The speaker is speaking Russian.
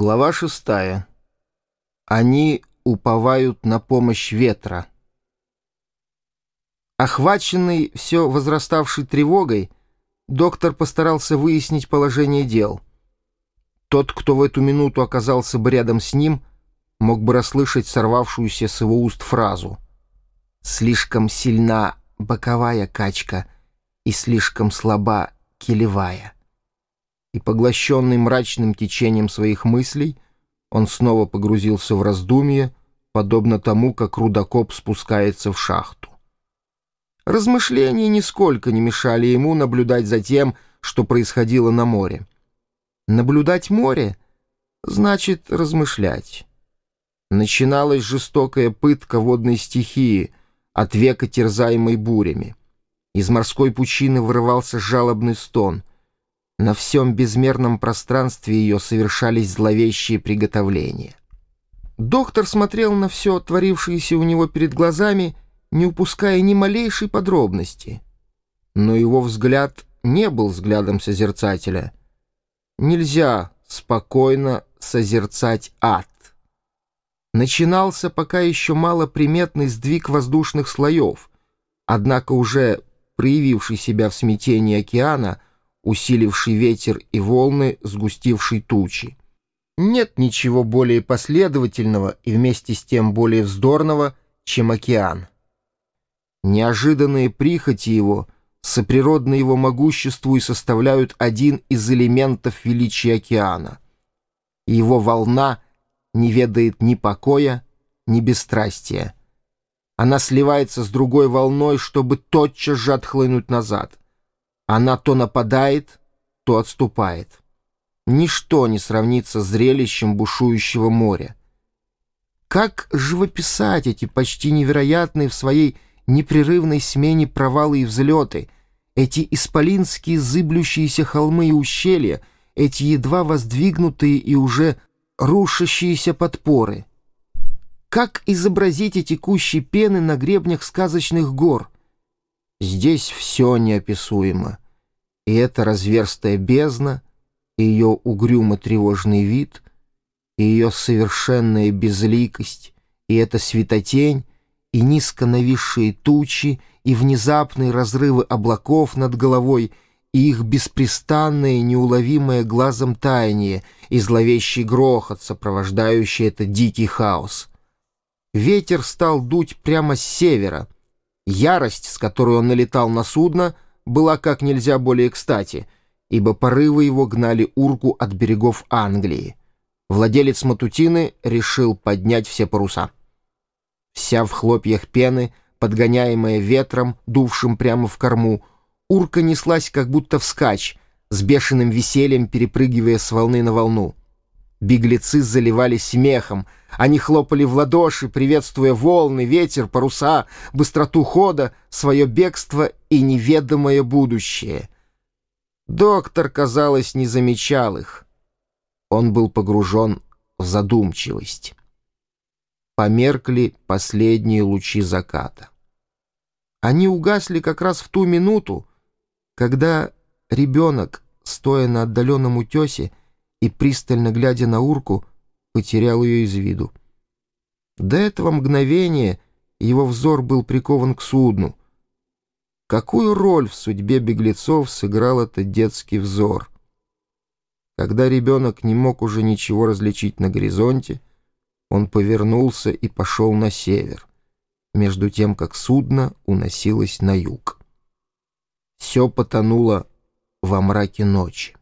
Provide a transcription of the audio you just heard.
Глава шестая. Они уповают на помощь ветра. Охваченный все возраставшей тревогой, доктор постарался выяснить положение дел. Тот, кто в эту минуту оказался бы рядом с ним, мог бы расслышать сорвавшуюся с его уст фразу «Слишком сильна боковая качка и слишком слаба килевая» и, поглощенный мрачным течением своих мыслей, он снова погрузился в раздумье, подобно тому, как рудокоп спускается в шахту. Размышления нисколько не мешали ему наблюдать за тем, что происходило на море. Наблюдать море значит размышлять. Начиналась жестокая пытка водной стихии, от века терзаемой бурями. Из морской пучины вырывался жалобный стон. На всем безмерном пространстве ее совершались зловещие приготовления. Доктор смотрел на все творившееся у него перед глазами, не упуская ни малейшей подробности. Но его взгляд не был взглядом созерцателя. Нельзя спокойно созерцать ад. Начинался пока еще малоприметный сдвиг воздушных слоев, однако уже проявивший себя в смятении океана — усиливший ветер и волны, сгустивший тучи. Нет ничего более последовательного и вместе с тем более вздорного, чем океан. Неожиданные прихоти его соприродны его могуществу и составляют один из элементов величия океана. Его волна не ведает ни покоя, ни бесстрастия. Она сливается с другой волной, чтобы тотчас же отхлынуть назад — она то нападает, то отступает. Ничто не сравнится с зрелищем бушующего моря. Как живописать эти почти невероятные в своей непрерывной смене провалы и взлеты, эти исполинские зыблющиеся холмы и ущелья, эти едва воздвигнутые и уже рушащиеся подпоры? Как изобразить эти кущи пены на гребнях сказочных гор — Здесь все неописуемо. И эта разверстая бездна, и ее угрюмо-тревожный вид, и ее совершенная безликость, и эта светотень, и низко нависшие тучи, и внезапные разрывы облаков над головой, и их беспрестанное, неуловимое глазом таяние, и зловещий грохот, сопровождающий этот дикий хаос. Ветер стал дуть прямо с севера — Ярость, с которой он налетал на судно, была как нельзя более кстати, ибо порывы его гнали урку от берегов Англии. Владелец Матутины решил поднять все паруса. Вся в хлопьях пены, подгоняемая ветром, дувшим прямо в корму, урка неслась как будто вскачь, с бешеным весельем перепрыгивая с волны на волну. Беглецы заливались смехом. Они хлопали в ладоши, приветствуя волны, ветер, паруса, быстроту хода, свое бегство и неведомое будущее. Доктор, казалось, не замечал их. Он был погружен в задумчивость. Померкли последние лучи заката. Они угасли как раз в ту минуту, когда ребенок, стоя на отдаленном утесе, и, пристально глядя на урку, потерял ее из виду. До этого мгновения его взор был прикован к судну. Какую роль в судьбе беглецов сыграл этот детский взор? Когда ребенок не мог уже ничего различить на горизонте, он повернулся и пошел на север, между тем, как судно уносилось на юг. Все потонуло во мраке ночи.